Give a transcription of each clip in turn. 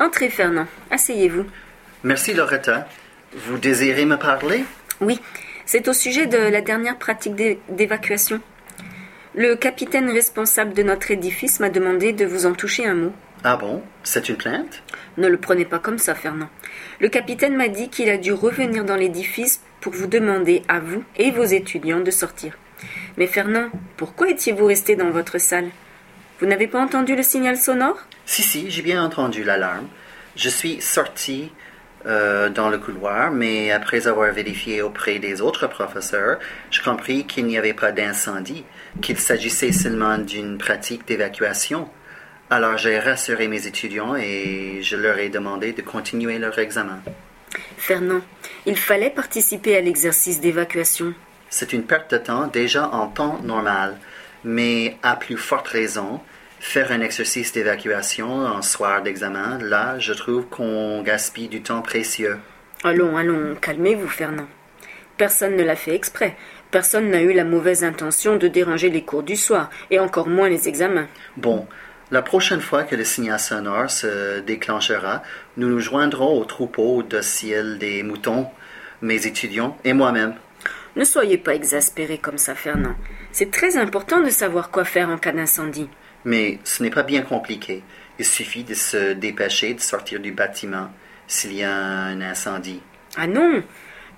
Entrez, Fernand. Asseyez-vous. Merci, Loretta. Vous désirez me parler? Oui, c'est au sujet de la dernière pratique d'é- d'évacuation. Le capitaine responsable de notre édifice m'a demandé de vous en toucher un mot. Ah bon? C'est une plainte? Ne le prenez pas comme ça, Fernand. Le capitaine m'a dit qu'il a dû revenir dans l'édifice pour vous demander à vous et vos étudiants de sortir. Mais Fernand, pourquoi étiez-vous resté dans votre salle? Vous n'avez pas entendu le signal sonore? Si, si, j'ai bien entendu l'alarme. Je suis sorti euh, dans le couloir, mais après avoir vérifié auprès des autres professeurs, j'ai compris qu'il n'y avait pas d'incendie, qu'il s'agissait seulement d'une pratique d'évacuation. Alors j'ai rassuré mes étudiants et je leur ai demandé de continuer leur examen. Fernand, il fallait participer à l'exercice d'évacuation. C'est une perte de temps déjà en temps normal, mais à plus forte raison, faire un exercice d'évacuation en soir d'examen, là, je trouve qu'on gaspille du temps précieux. Allons, allons, calmez-vous, Fernand. Personne ne l'a fait exprès. Personne n'a eu la mauvaise intention de déranger les cours du soir, et encore moins les examens. Bon, la prochaine fois que le signal sonore se déclenchera, nous nous joindrons au troupeau docile des moutons, mes étudiants et moi-même. Ne soyez pas exaspéré comme ça, Fernand. C'est très important de savoir quoi faire en cas d'incendie. Mais ce n'est pas bien compliqué. Il suffit de se dépêcher de sortir du bâtiment s'il y a un incendie. Ah non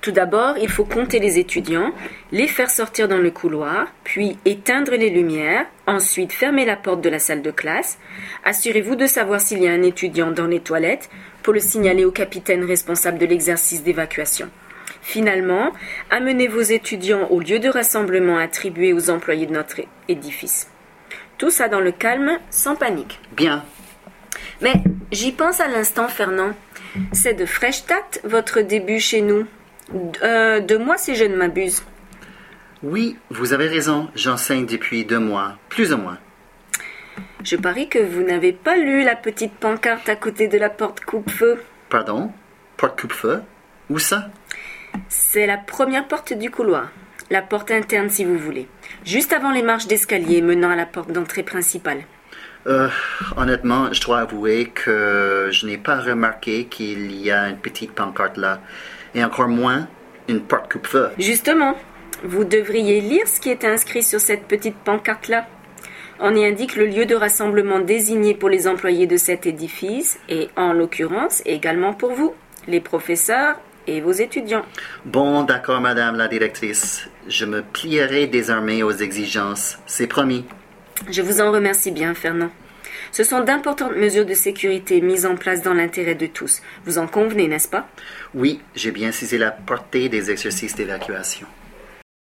Tout d'abord, il faut compter les étudiants, les faire sortir dans le couloir, puis éteindre les lumières, ensuite fermer la porte de la salle de classe. Assurez-vous de savoir s'il y a un étudiant dans les toilettes pour le signaler au capitaine responsable de l'exercice d'évacuation. Finalement, amenez vos étudiants au lieu de rassemblement attribué aux employés de notre édifice. Tout ça dans le calme, sans panique. Bien. Mais j'y pense à l'instant, Fernand. C'est de Freistadt, votre début chez nous. Euh, de moi, si je ne m'abuse. Oui, vous avez raison, j'enseigne depuis deux mois, plus ou moins. Je parie que vous n'avez pas lu la petite pancarte à côté de la porte coupe-feu. Pardon? Porte coupe-feu? Où ça? C'est la première porte du couloir. La porte interne, si vous voulez. Juste avant les marches d'escalier menant à la porte d'entrée principale. Euh, honnêtement, je dois avouer que je n'ai pas remarqué qu'il y a une petite pancarte là, et encore moins une porte coupe-feu. Justement, vous devriez lire ce qui est inscrit sur cette petite pancarte-là. On y indique le lieu de rassemblement désigné pour les employés de cet édifice et, en l'occurrence, également pour vous, les professeurs et vos étudiants. Bon, d'accord, madame la directrice. Je me plierai désormais aux exigences, c'est promis. Je vous en remercie bien, Fernand. Ce sont d'importantes mesures de sécurité mises en place dans l'intérêt de tous. Vous en convenez, n'est-ce pas? Oui, j'ai bien saisi la portée des exercices d'évacuation.